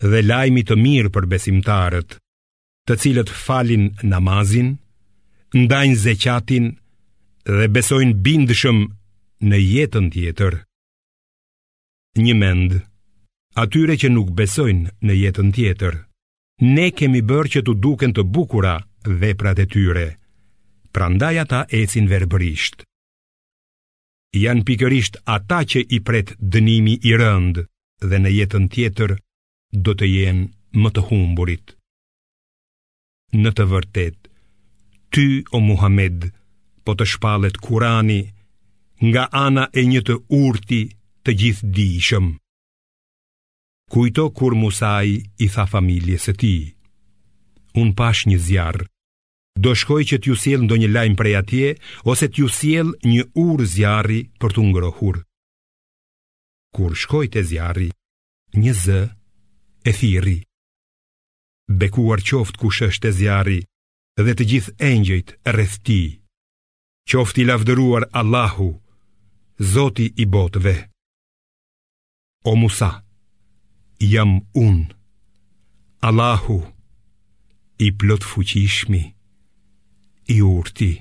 dhe lajm i mirë për besimtarët, të cilët falin namazin, ndajnë zeqatin dhe besojnë bindshëm në jetën tjetër. Njëmend, atyre që nuk besojnë në jetën tjetër, ne kemi bërë që t'u duken të bukura veprat e tyre, prandaj ata ecin verbërisht. janë pikërisht ata që i pret dënimi i rëndë dhe në jetën tjetër do të jenë më të humburit. Në të vërtetë, ty o Muhamed, po të shpallet Kurani nga ana e një të urti të gjithëdijshëm. Kujto kur Musai i tha familjes së tij, unë pashë një zjarr, Do shkoj që t'ju sjell ndonjë lajm prej atje ose t'ju sjell një urë zjarri për t'u ngrohur. Kur shkoi te zjarri, një zë e thirri. Bekuar qoftë kush është te zjarri dhe të gjithë engjëjt rreth tij. Qoftë i lavdëruar Allahu, Zoti i botëve. O Musa, jam unë, Allahu, i plotfuqishmi, i urti.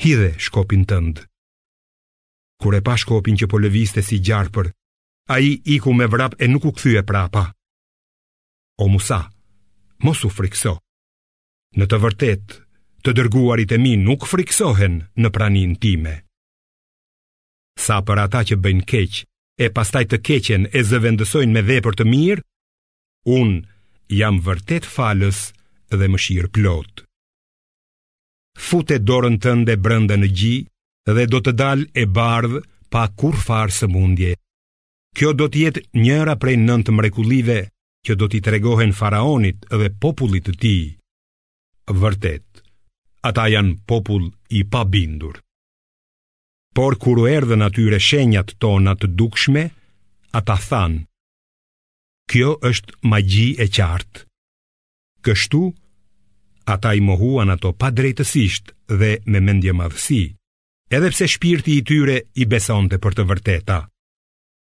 Hidhe shkopin tënd. Kur e pa shkopin që po lëviste si gjarpër, ai iku me vrap e nuk u kthye prapa. O Musa, mos u frikëso. Në të vërtetë, të dërguarit e mi nuk frikësohen në praninë time. Sa për ata që bëjnë keq e pastaj të keqen e zëvendësojnë me vepër të mirë, unë jam vërtet falës dhe mëshirëplotë. Fute dorën tënde brenda në gji dhe do të dalë e bardhë pa kurrfarë sëmundje. Kjo do të jetë njëra prej nëntë mrekullive që do t'i tregohen faraonit dhe popullit të tij. Vërtet, ata janë popull i pabindur. Por kur u erdhën atyre shenjat tona të dukshme, ata thanë, kjo është magji e qartë. Kështu, ata i mohuan ato padrejtësisht dhe me mendjemadhësi, edhe pse shpirti i tyre i besonte për të vërteta.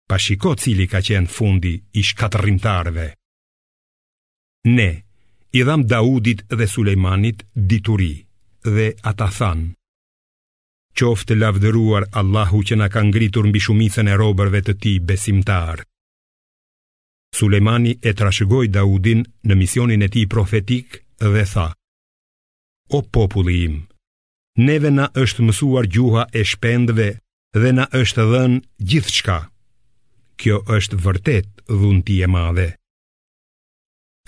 Pa shiko cili ka qenë fundi i shkatërrimtarëve. Ne, i dhamë Daudit dhe Sulejmanit dituri dhe ata thanë, Qoftë lavdëruar Allahu që na ka ngritur mbi shumicën e robërve të tij besimtarë. Sulejmani e trashëgoi Daudin në misionin e tij profetik dhe tha: O populli im, neve na është mësuar gjuha e shpendëve dhe na është dhënë gjithçka. Kjo është vërtet dhunti e madhe.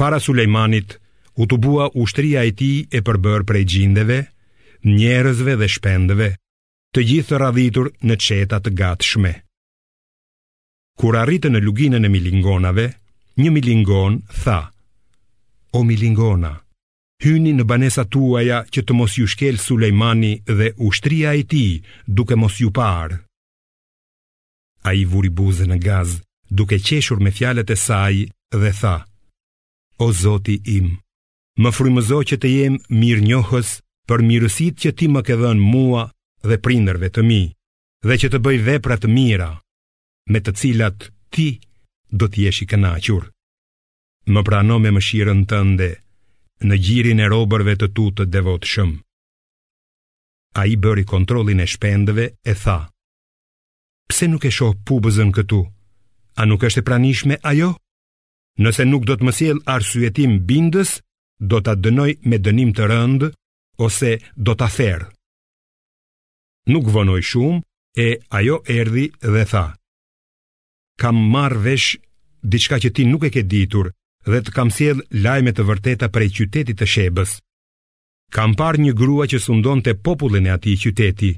Para Sulejmanit u tubua ushtria e tij e përbërë prej xhindeve, njerëzve dhe shpendëve, të gjithë të radhitur në çeta të gatshme. Kur arritën në luginën e milingonave, një milingonë tha: O milingona, hyni në banesat tuaja që të mos ju shkelë Sulejmani dhe ushtria e tij, duke mos ju parë. Ai vuri buzë në gaz duke qeshur me fjalët e saj dhe tha O Zoti im, më frymëzo që të jem mirënjohës për mirësitë që ti më ke dhënë mua dhe prindërve të mi dhe që të bëj vepra të mira me të cilat ti do të jesh i kënaqur. Më prano me mëshirën tënde në gjirin e robërve të tu të devotshëm. Ai bëri kontrollin e shpendëve e tha: Pse nuk e shoh pupëzën këtu? A nuk është e pranishme ajo? Nëse nuk do të më sjellë arsyetim bindës, do ta dënoj me dënim të rëndë ose do ta ther. Nuk vonoi shumë e ajo erdhi dhe tha: Kam marrë vesh diçka që ti nuk e ke ditur dhe të kam sjellë lajme të vërteta prej qytetit të Shebës. Kam parë një grua që sundonte popullin e atij qyteti.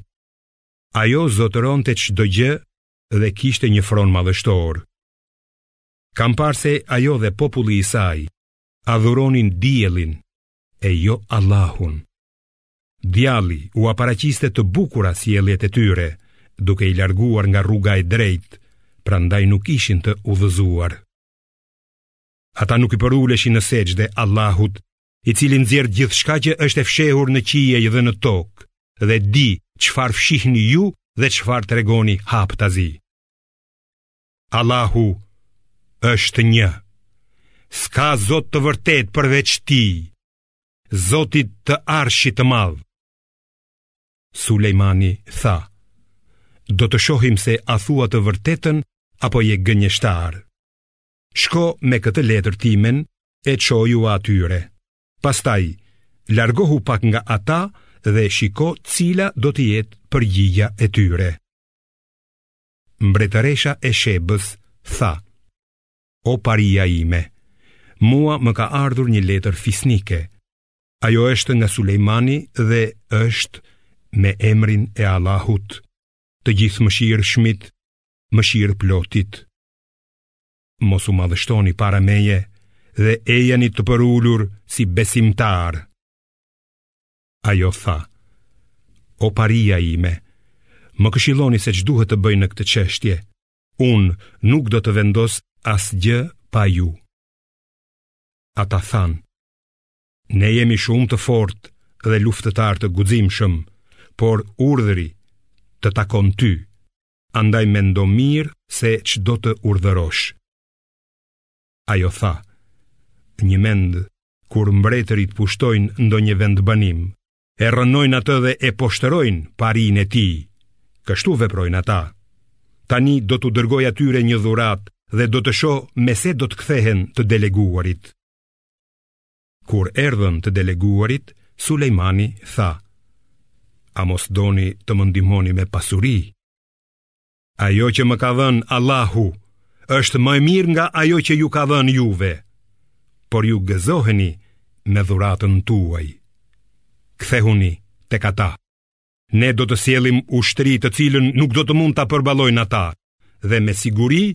Ajo zotëronte çdo gjë dhe kishte një fron madhështor. Kam parë se ajo dhe populli i saj adhuronin diellin e jo Allahun. Djalli ua paraqiste të bukura sjelljet e tyre, duke i larguar nga rruga e drejtë, prandaj nuk ishin të udhëzuar. Ata nuk i përuleshin në sexhde Allahut i cili nxjerr gjithçka që është e fshehur në qiej dhe në tokë, dhe di çfarë fshihni ju dhe çfarë tregoni haptazi. Allahu është një. S'ka Zot të vërtetë përveç tij, Zotit të arshit të madh. Sulejmani tha, do të shohim se a thua të vërtetën apo je gënjeshtar. Shko me këtë letër timen e çojua atyre. Pastaj largohu pak nga ata dhe shiko cila do të jetë përgjigja e tyre. Mbretëresha e Shebës tha: O paria ime, mua më ka ardhur një letër fisnike. Ajo është nga Sulejmani dhe është me emrin e Allahut, të Gjithëmëshirshmit, Mëshirëplotit. Mos u madhështoni para meje dhe ejani të përulur si besimtarë. Ajo tha, o paria ime, më këshilloni se ç'duhet të bëj në këtë çështje, unë nuk do të vendos asgjë pa ju. Ata thanë, ne jemi shumë të fortë dhe luftëtarë të guximshëm, por urdhëri të takon ty. andaj mendo mirë se ç'do të urdhërosh. Ajo tha, njëmend kur mbretërit pushtojnë ndonjë vendbanim, e rrënojnë atë dhe e poshtërojnë parinë e tij. Kështu veprojnë ata. Tani do t'u dërgoj atyre një dhuratë dhe do të shoh me se do të kthehen të deleguarit. Kur erdhën të deleguarit, Sulejmani tha: A mos doni të më ndihmoni me pasuri? Ajo që më ka dhënë Allahu është më e mirë nga ajo që ju ka dhënë juve, por ju gëzoheni me dhuratën tuaj. Kthehuni tek ata. Ne do të sjellim ushtri të cilën nuk do të mund ta përballojnë ata dhe me siguri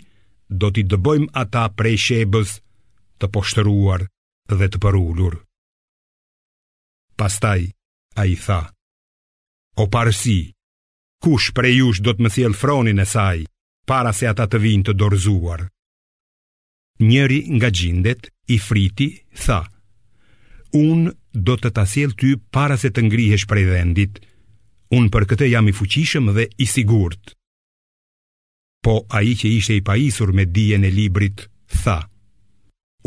do t'i dëbojmë ata prej Shebës të poshtëruar dhe të përulur. Pastaj ai tha, o parësi, kush prej jush do të më sjellë fronin e saj, para se ata të vijnë të dorëzuar. Njëri nga xhindet, Ifriti, tha, Unë do të ta sjell ty para se të ngrihesh prej vendit. Unë për këtë jam i fuqishëm dhe i sigurt. Po ai që ishte i pajisur me dijen e librit, tha,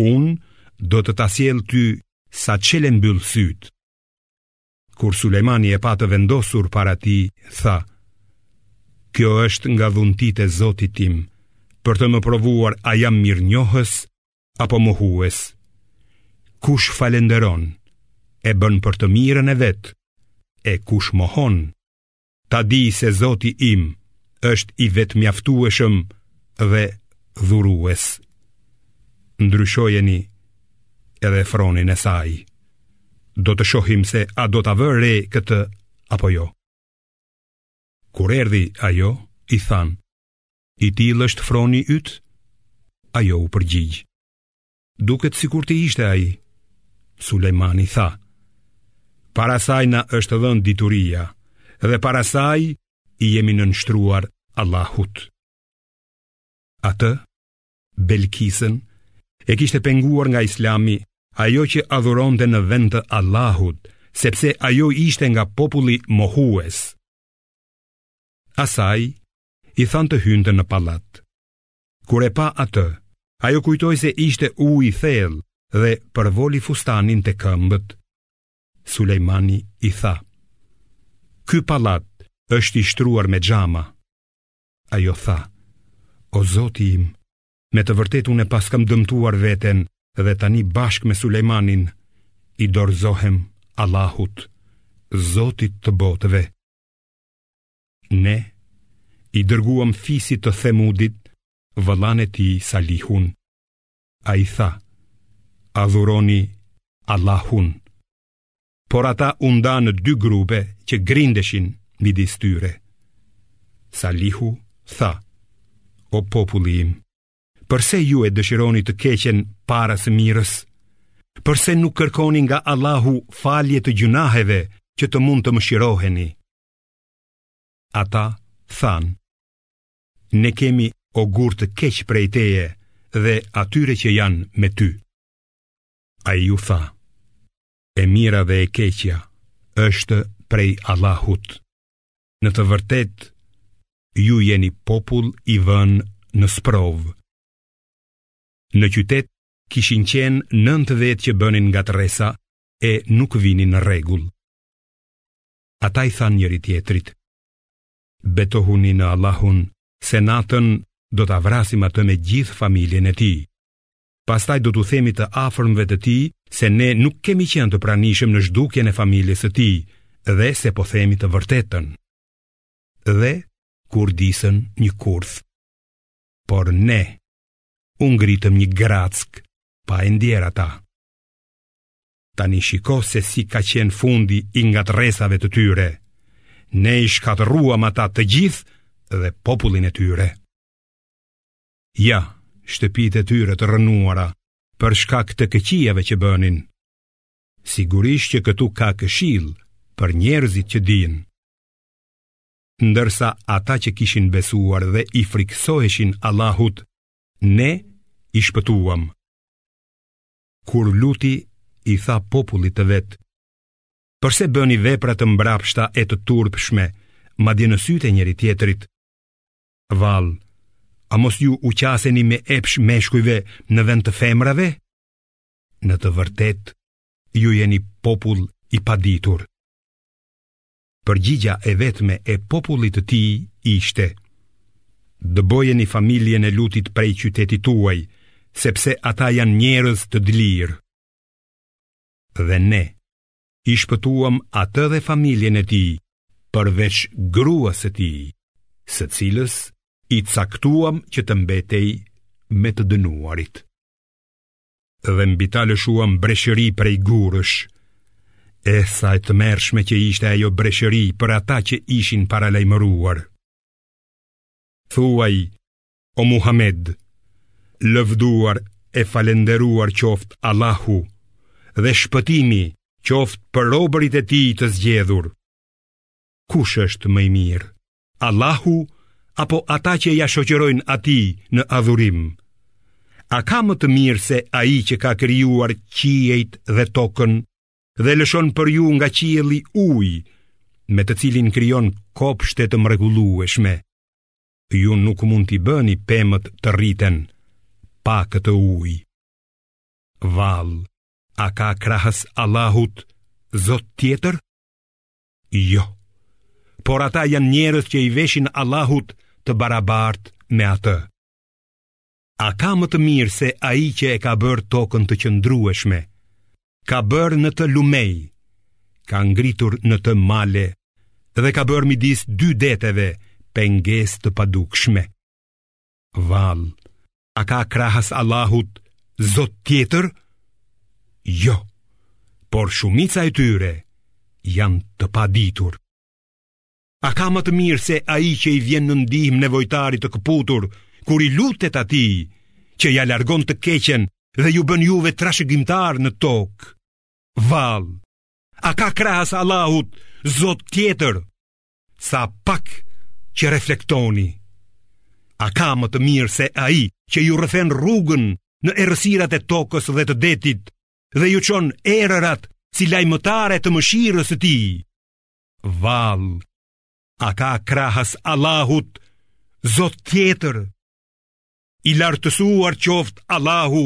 Unë do të ta sjell ty sa çel e mbyll sytë. Kur Sulejmani e pa të vendosur para tij, tha, Kjo është nga dhuntitë e Zotit tim, për të më provuar a jam mirënjohës apo mohues. Kush falënderon, e bën për të mirën e vet, e kush mohon, Ta di se Zoti im është i vetëmjaftueshëm dhe dhurues Ndryshojeni dhe fronin e saj Do të shohim se a do ta vërë re këtë apo jo Kur erdi ajo, i thanë I tillë është froni yt? Ajo u përgjigj Duket sikur të ishte ai. Sulejmani tha: Para saj na është dhënë dituria dhe para saj i jemi nënshtruar Allahut. Atë Belkisën e kishte penguar nga Islami ajo që adhuronte në vend të Allahut, sepse ajo ishte nga populli mohues. Asaj i thanë të hynte në pallat. Kur e pa atë, ajo kujtoi se ishte ujë i thellë dhe përvoli fustanin te këmbët. Sulejmani i tha, Ky pallat është i shtruar me xhama. Ajo tha, O zoti im, me të vërtetë unë e paskam dëmtuar veten dhe tani bashkë me Sulejmanin i dorëzohem Allahut, zotit të botëve. Ne i dërguam fisit të Themudit vëllanë e tij Salihun. Ai tha: Adhuroni Allahun. Por ata u ndanë në dy grupe që grindeshin midis tyre. Salihu tha: O populli im, përse ju e dëshironi të keqen para së mirës? Përse nuk kërkoni nga Allahu falje të gjynaheve që të mund të mëshiroheni? Ata thanë, ne kemi ogur të keq prej teje dhe atyre që janë me ty. Ai u tha, e mira dhe e keqja është prej Allahut. Në të vërtetë, ju jeni popull i vënë në sprovë. Në qytet kishin qenë nëntë vetë që bënin ngatërresa e nuk vinin rregull. ata i thanë njëri-tjetrit, Betohuni në Allahun se natën do ta vrasim atë me gjithë familjen e tij. Pastaj do t'u themi të afërmve të tij se ne nuk kemi qenë të pranishëm në zhdukjen e familjes së tij dhe se po themi të vërtetën. Dhe, kurdisën një kurth. Por ne, u ngritëm një grackë pa e ndier ata. Tani shiko se si ka qenë fundi i ngatërresave të tyre. Ne i shkatërruam ata të gjithë dhe popullin e tyre. Ja, shtëpitë e tyre të rrënuara, për shkak të këqijave që bënin. Sigurisht që këtu ka këshillë për njerëzit që dinë. Ndërsa ata që kishin besuar dhe i frikësoheshin Allahut, ne i shpëtuam. kur luti i tha popullit të vet, përse bëni vepra të mbrapshta e të turpshme, madje në sytë e njëri-tjetrit. Vallë, a mos ju u qaseni me epsh meshkujve në vend të femrave? Në të vërtetë, ju jeni popull i paditur. përgjigja e vetme e popullit të tij ishte: Dëbojeni familjen e Lutit prej qytetit tuaj, sepse ata janë njerëz të dlirë. Dhe ne i shpëtuam atë dhe familjen e tij, përveç gruas së tij, së cilës i caktuam që të mbetej me të dënuarit. dhe mbi ta lëshuam breshëri prej gurësh. E sa e tmerrshme që ishte ajo breshëri për ata që ishin paralajmëruar. Thuaj, o Muhammed, lëvduar e falënderuar qoftë Allahu dhe shpëtimi qoftë për robërit e tij të zgjedhur. Kush është më i mirë? Allahu apo ata që ia shoqërojnë atij në adhurim? A ka më të mirë se ai që ka krijuar qiejt dhe tokën dhe lëshon për ju nga qielli ujë me të cilin krijon kopshte të mrekullueshme? Ju nuk mund t'i bëni pemët të rriten pa këtë ujë. Vallë, a ka krahas Allahut zot tjetër? Jo. Por ata janë njerëz që i veshin Allahut të barabartë me atë. A ka më të mirë se ai që e ka bërë tokën të qëndrueshme? Ka bërë në të lumenj, ka ngritur në të male dhe ka bërë midis dy deteve pengesë të padukshme. Vallë, a ka krahas Allahut zot tjetër? Jo, por shumica e tyre janë të paditur. A ka më të mirë se ai që i vjen në ndihmë nevojtarit të këputur, kur i lutet atij, që ia largon të keqen dhe ju bën juve trashëgimtarë në tokë? Vallë, a ka krahas Allahut zot tjetër? sa pak që reflektoni. A ka më të mirë se ai që ju rrëfen rrugën në errësirat e tokës dhe të detit dhe ju çon erërat si lajmëtare të mëshirës së tij? Vallë, a ka krahas Allahut zot tjetër? I lartësuar qoftë Allahu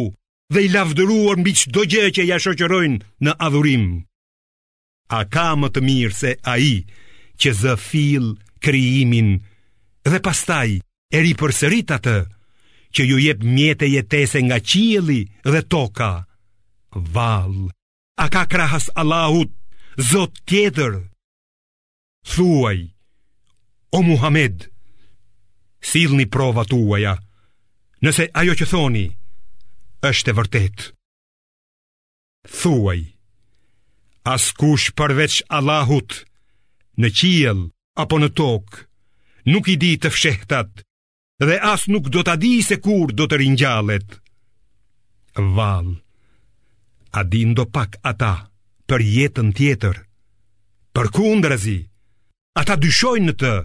dhe i lavdëruar mbi çdo gjë që ia shoqërojnë në adhurim. A ka më të mirë se ai që zë fill krijimin dhe pastaj e ripërsërit atë që ju jep mjete jetese nga qielli dhe toka? Vallë, a ka krahas Allahut zot tjetër? Thuaj, o Muhammed, sillni provat tuaja, nëse ajo që thoni është e vërtetë. Thuaj, askush përveç Allahut në qiell apo në tokë nuk i di të fshehtat dhe as nuk do ta di se kur do të ringjallet. Vallë, a dinë ndopak ata për jetën tjetër? Përkundrazi, ata dyshojnë në të,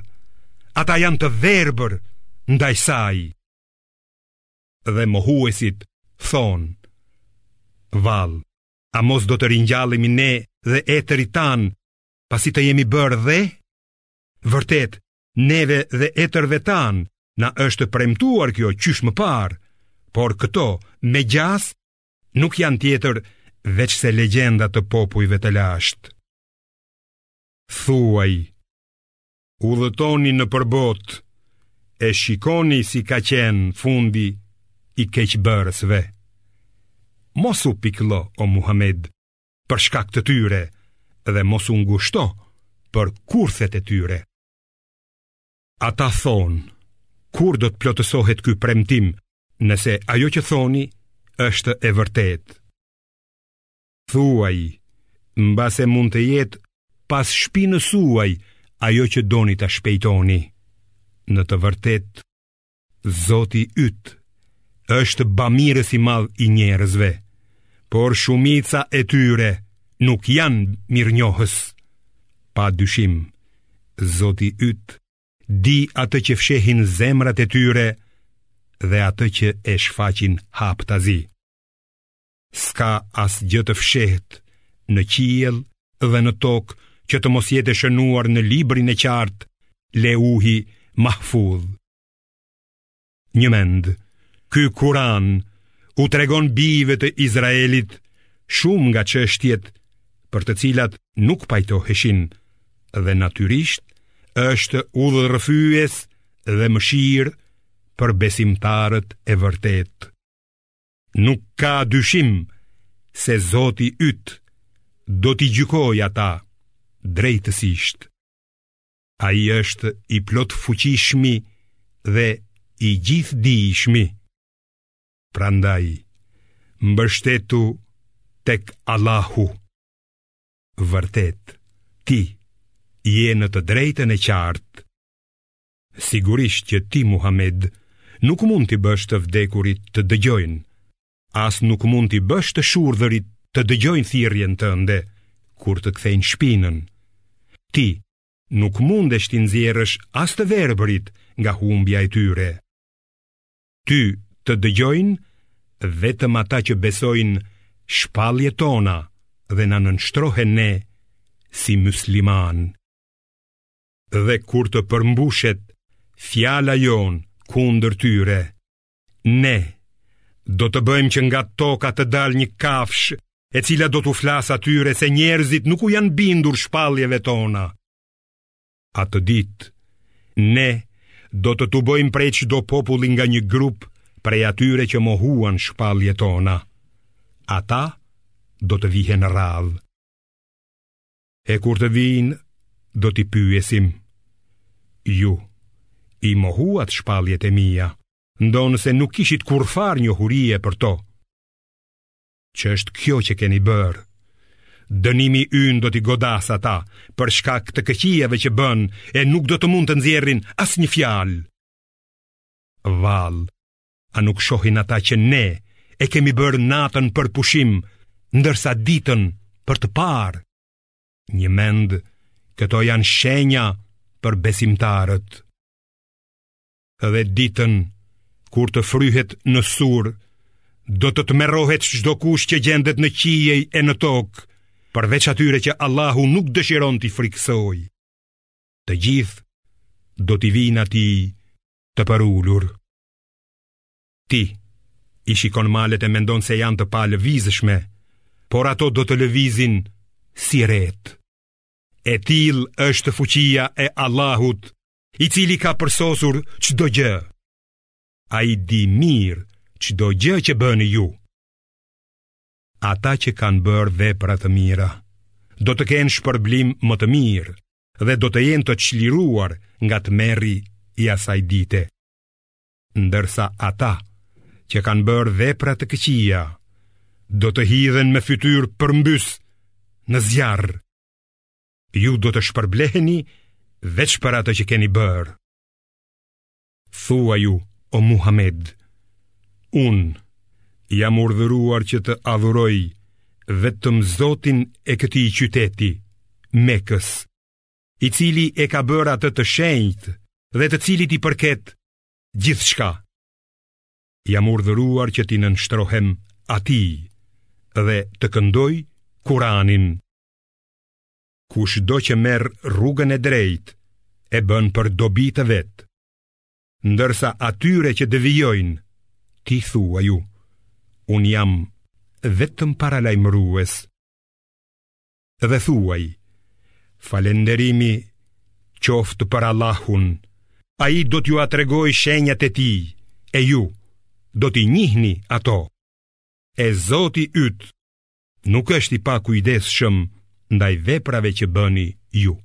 ata janë të verbër ndaj saj. dhe mohuesit thonë, Vallë, a mos do të ringjallemi ne dhe etërit tanë, pasi të jemi bërë dhe? Vërtet, neve dhe etërve tanë, na është premtuar kjo qysh më parë, por këto me gjasë nuk janë tjetër veçse legjenda të popujve të lashtë. Thuaj, udhëtoni nëpër botë e shikoni si ka qenë fundi i keqbërësve. Mos u pikëllo o Muhammed për shkak të tyre dhe mos u ngushto për kurthet e tyre. Ata thonë, kur do të plotësohet ky premtim, nëse ajo që thoni është e vërtetë. Thuaj, mbase mund të jetë pas shpinës suaj ajo që doni ta shpejtoni. Në të vërtetë, Zoti yt është bamirës i madh i njerëzve, por shumica e tyre nuk janë mirënjohës. Padyshim, Zoti yt di atë që fshehin zemrat e tyre dhe atë që e shfaqin haptazi. S'ka asgjë të fshehtë në qiell dhe në tokë që të mos jetë e shënuar në librin e qartë Leuhi Mahfudh. Njëmend, ky Kur'an u tregon bijve të Izraelit shumë nga çështjet për të cilat nuk pajtoheshin dhe natyrisht është udhërrëfyes dhe mëshirë për besimtarët e vërtetë. Nuk ka dyshim se Zoti yt do t'i gjykojë ata drejtësisht. Ai është i plotfuqishmi dhe i gjithëdijshmi. Prandaj, mbështetu tek Allahu. Vërtet, ti je në të drejtën e qartë. Sigurisht që ti Muhamed nuk mund t'i bësh të vdekurit të dëgjojnë, as nuk mund t'i bësh të shurdhërit të dëgjojnë thirrjen tënde kur të kthejnë shpinën. Ti nuk mundesh t'i nxjerrësh as të verbërit nga humbja e tyre. Ty të dëgjojnë vetëm ata që besojnë shpalljet tona dhe na nënshtrohen ne si muslimanë. dhe kur të përmbushet fjala jonë kundër tyre, ne do të bëjmë që nga toka të dalë një kafshë e cila do t'u flasë atyre se njerëzit nuk u janë bindur shpalljeve tona. Atë ditë, ne do të tubojmë prej çdo populli nga një grup prej atyre që mohuan shpalljet tona. Ata do të vihen radhë. E kur të vijnë, do t'i pyesim, ju, i mohuat shpalljet e mia, ndonëse nuk kishit kurrfarë njohurie për to, ç'është kjo që keni bërë, dënimi ynë do t'i godasë ata për shkak të këqijave që bënë e nuk do të mund të nxjerrin asnjë fjalë. Vallë, A nuk shohin ata që ne e kemi bërë natën për pushim, ndërsa ditën për të parë? Njëmend, këto janë shenja për besimtarët. Dhe ditën, kur të fryhet në sur, do të tmerrohet çdokush që gjendet në qiej e në tokë, përveç atyre që Allahu nuk dëshiron t'i frikësojë. Të gjithë do t'i vijnë atij të përulur. Ti, i shikon malet e mendon se janë të palëvizshme, por ato do të lëvizin si retë. E tillë është fuqia e Allahut, i cili ka përsosur çdo gjë. Ai di mirë çdo gjë që bëni ju. Ata që kanë bërë vepra të mira, do të kenë shpërblim më të mirë dhe do të jenë të çliruar nga tmerri i asaj dite. Ndërsa ata që kanë bërë vepra të këqija, do të hidhen me fytyrë përmbys në zjarr. Ju do të shpërbleheni veç për atë që keni bërë. Thuaju, o Muhammed, unë jam urdhëruar që të adhuroj vetëm Zotin e këtij qyteti, Mekës. i cili e ka bërë atë të shenjtë dhe të cilit i përket gjithçka. Jam urdhëruar që t'i nënshtrohem atij dhe të këndoj Kuranin. Kushdo që merr rrugën e drejtë e bën për dobi të vet, ndërsa atyre që devijojnë, ti thuaju, unë jam vetëm paralajmërues. dhe thuaj, falënderimi qoftë për Allahun, ai do t'jua tregojë shenjat e tij, e ju do t'i njihni ato. E Zoti yt nuk është i pakujdesshëm ndaj veprave që bëni ju.